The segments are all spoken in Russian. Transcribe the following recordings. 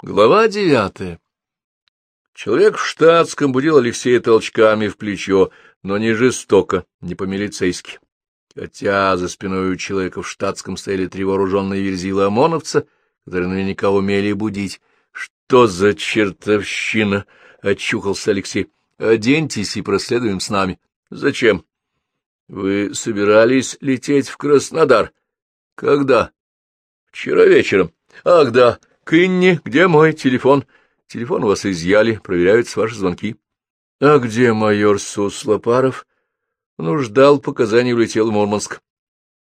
Глава девятая. Человек в штатском будил Алексея толчками в плечо, но не жестоко, не по-милицейски. Хотя за спиной у человека в штатском стояли три вооруженные верзила ОМОНовца, которые наверняка умели будить. — Что за чертовщина? — очухался Алексей. — Оденьтесь и проследуем с нами. — Зачем? — Вы собирались лететь в Краснодар? — Когда? — Вчера вечером. — Ах, да. Кынни, где мой телефон? Телефон у вас изъяли, проверяются ваши звонки. А где майор Суслопаров? Он ждал показаний, улетел в Мурманск.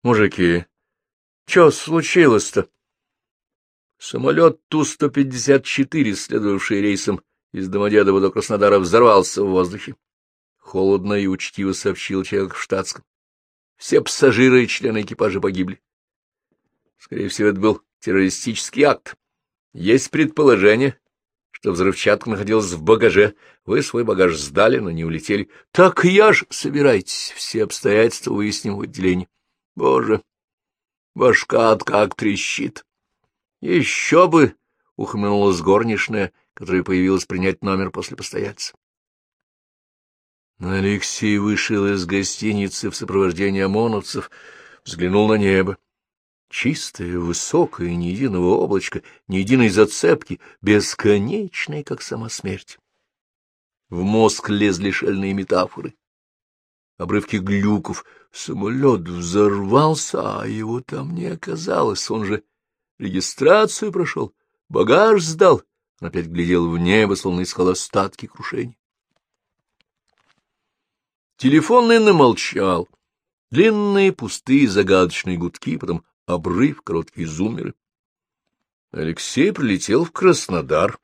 Мужики, что случилось-то? Самолет Ту-154, следовавший рейсом из Домодедова до Краснодара, взорвался в воздухе. Холодно и учтиво сообщил человек в штатском. Все пассажиры и члены экипажа погибли. Скорее всего, это был террористический акт. Есть предположение, что взрывчатка находилась в багаже. Вы свой багаж сдали, но не улетели. Так я ж собирайтесь, все обстоятельства выясним в отделении. Боже, башка как трещит. Еще бы, — ухмыльнулась горничная, которая появилась принять номер после постояльца. Алексей вышел из гостиницы в сопровождении ОМОНовцев, взглянул на небо. Чистое, высокое, ни единого облачка, ни единой зацепки, бесконечное, как сама смерть. В мозг лезли шальные метафоры. Обрывки глюков. Самолет взорвался, а его там не оказалось. Он же регистрацию прошел, багаж сдал. Опять глядел в небо, словно искал остатки крушения. Телефонный намолчал. Длинные, пустые, загадочные гудки, потом обрыв, короткие зумеры. Алексей прилетел в Краснодар.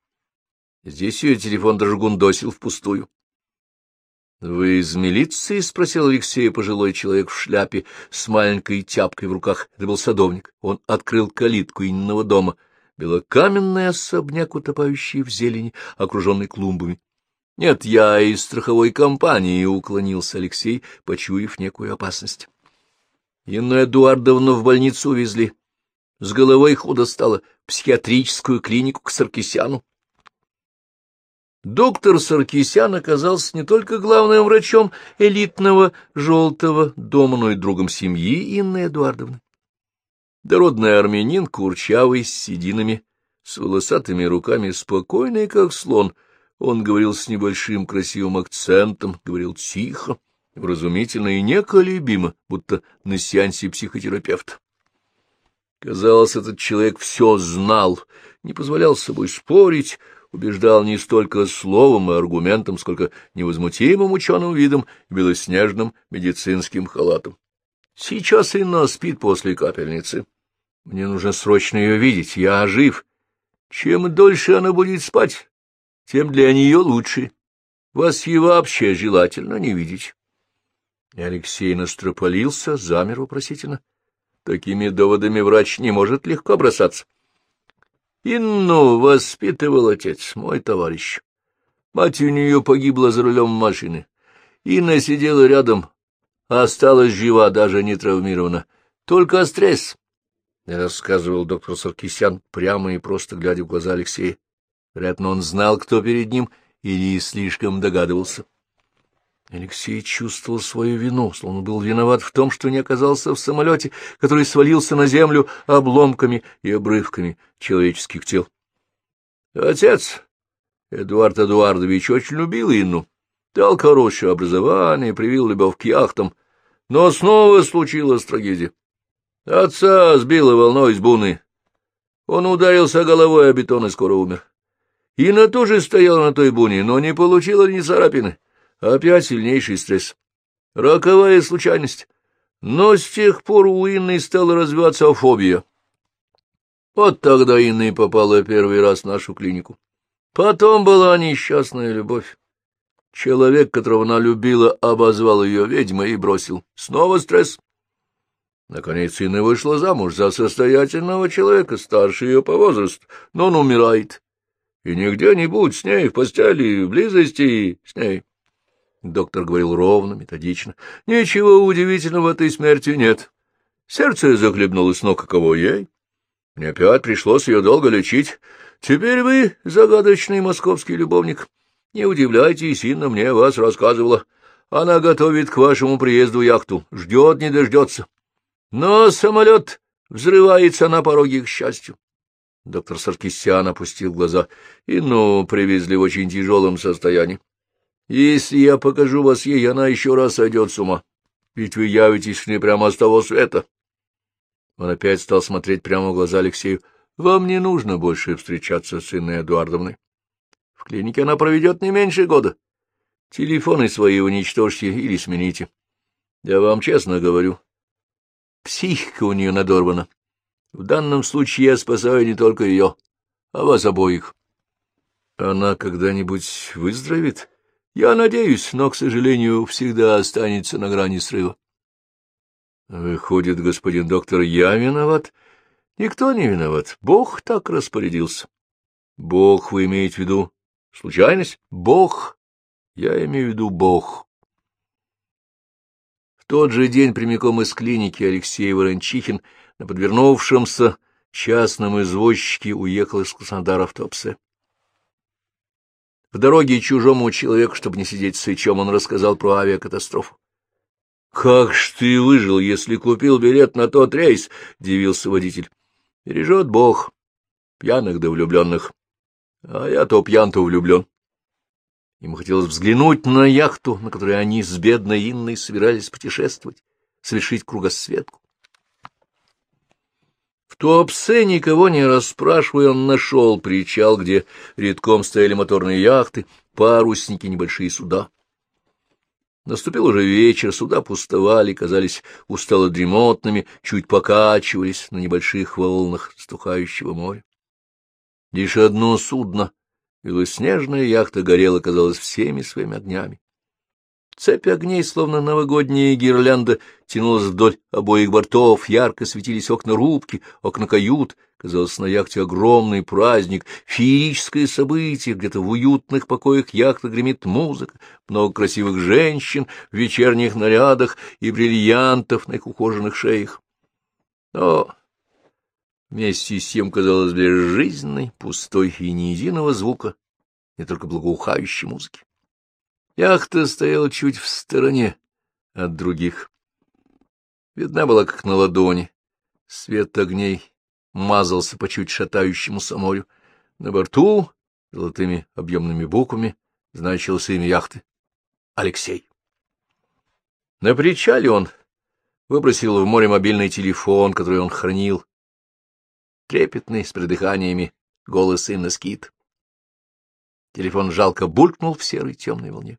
Здесь ее телефон даже гундосил впустую. — Вы из милиции? — спросил Алексей, пожилой человек в шляпе с маленькой тяпкой в руках. Это был садовник. Он открыл калитку инного дома. Белокаменный особняк, утопающий в зелени, окруженный клумбами. — Нет, я из страховой компании, — уклонился Алексей, почуяв некую опасность. Инну Эдуардовну в больницу увезли. С головой худо стало, психиатрическую клинику к Саркисяну. Доктор Саркисян оказался не только главным врачом элитного желтого дома, но и другом семьи Инны Эдуардовны. Дородный армянин, курчавый, с сединами, с волосатыми руками, спокойный, как слон. Он говорил с небольшим красивым акцентом, говорил тихо, вразумительно и неколебимо, будто на сеансе психотерапевта. Казалось, этот человек все знал, не позволял с собой спорить, убеждал не столько словом и аргументом, сколько невозмутимым ученым видом и белоснежным медицинским халатом. Сейчас Инна спит после капельницы. Мне нужно срочно ее видеть, я жив. Чем дольше она будет спать, тем для нее лучше. Вас ей вообще желательно не видеть. И Алексей настропалился, замер вопросительно. Такими доводами врач не может легко бросаться. Инну воспитывал отец, мой товарищ. Мать у нее погибла за рулем машины. Инна сидела рядом, а осталась жива, даже не травмирована. Только стресс, — рассказывал доктор Саркисян, прямо и просто глядя в глаза Алексея. Вероятно, он знал, кто перед ним, или слишком догадывался. Алексей чувствовал свою вину, словно был виноват в том, что не оказался в самолете, который свалился на землю обломками и обрывками человеческих тел. Отец Эдуард Эдуардович очень любил Инну, дал хорошее образование, привил любовь к яхтам, но снова случилась трагедия. Отца сбила волной с буны. Он ударился головой о бетон и скоро умер. Инна тоже стояла на той буне, но не получила ни царапины. Опять сильнейший стресс. Роковая случайность. Но с тех пор у Инны стала развиваться фобия. Вот тогда Инна и попала первый раз в нашу клинику. Потом была несчастная любовь. Человек, которого она любила, обозвал ее ведьмой и бросил. Снова стресс. Наконец Инна вышла замуж за состоятельного человека, старше ее по возрасту, но он умирает. И не где-нибудь с ней в постели, в близости с ней. Доктор говорил ровно, методично. Ничего удивительного в этой смерти нет. Сердце захлебнулось, но каково ей? Мне опять пришлось ее долго лечить. Теперь вы загадочный московский любовник. Не удивляйтесь, Инна мне вас рассказывала. Она готовит к вашему приезду яхту, ждет, не дождется. Но самолет взрывается на пороге к счастью. Доктор Саркисян опустил глаза. И ну, привезли в очень тяжелом состоянии. Если я покажу вас ей, она еще раз сойдет с ума. Ведь вы явитесь мне прямо с того света. Он опять стал смотреть прямо в глаза Алексею. Вам не нужно больше встречаться с Инной Эдуардовной. В клинике она проведет не меньше года. Телефоны свои уничтожьте или смените. Я вам честно говорю. Психика у нее надорвана. В данном случае я спасаю не только ее, а вас обоих. Она когда-нибудь выздоровеет? Я надеюсь, но, к сожалению, всегда останется на грани срыва. Выходит, господин доктор, я виноват? Никто не виноват. Бог так распорядился. Бог, вы имеете в виду случайность? Бог. Я имею в виду Бог. В тот же день прямиком из клиники Алексей Ворончихин на подвернувшемся частном извозчике уехал из Краснодара в Топсе. В дороге чужому человеку, чтобы не сидеть сычом, он рассказал про авиакатастрофу. — Как ж ты выжил, если купил билет на тот рейс? — дивился водитель. — Бережет Бог пьяных да влюбленных. А я то пьян, то влюблен. Ему хотелось взглянуть на яхту, на которой они с бедной Инной собирались путешествовать, совершить кругосветку. В Туапсе, никого не расспрашивая, он нашел причал, где редком стояли моторные яхты, парусники, небольшие суда. Наступил уже вечер, суда пустовали, казались устало дремотными, чуть покачивались на небольших волнах стухающего моря. Лишь одно судно, белоснежная яхта горела, казалось, всеми своими огнями. Цепь огней, словно новогодняя гирлянда, тянулась вдоль обоих бортов, ярко светились окна рубки, окна кают. Казалось, на яхте огромный праздник, феерическое событие, где-то в уютных покоях яхты гремит музыка, много красивых женщин в вечерних нарядах и бриллиантов на их ухоженных шеях. Но вместе с тем казалось безжизненной, пустой и ни единого звука, не только благоухающей музыки. Яхта стояла чуть в стороне от других. Видна была, как на ладони. Свет огней мазался по чуть шатающемуся морю. На борту золотыми объемными буквами значилось имя яхты — Алексей. На причале он выбросил в море мобильный телефон, который он хранил, трепетный, с придыханиями, голос Инна Скит. Телефон жалко булькнул в серой темной волне.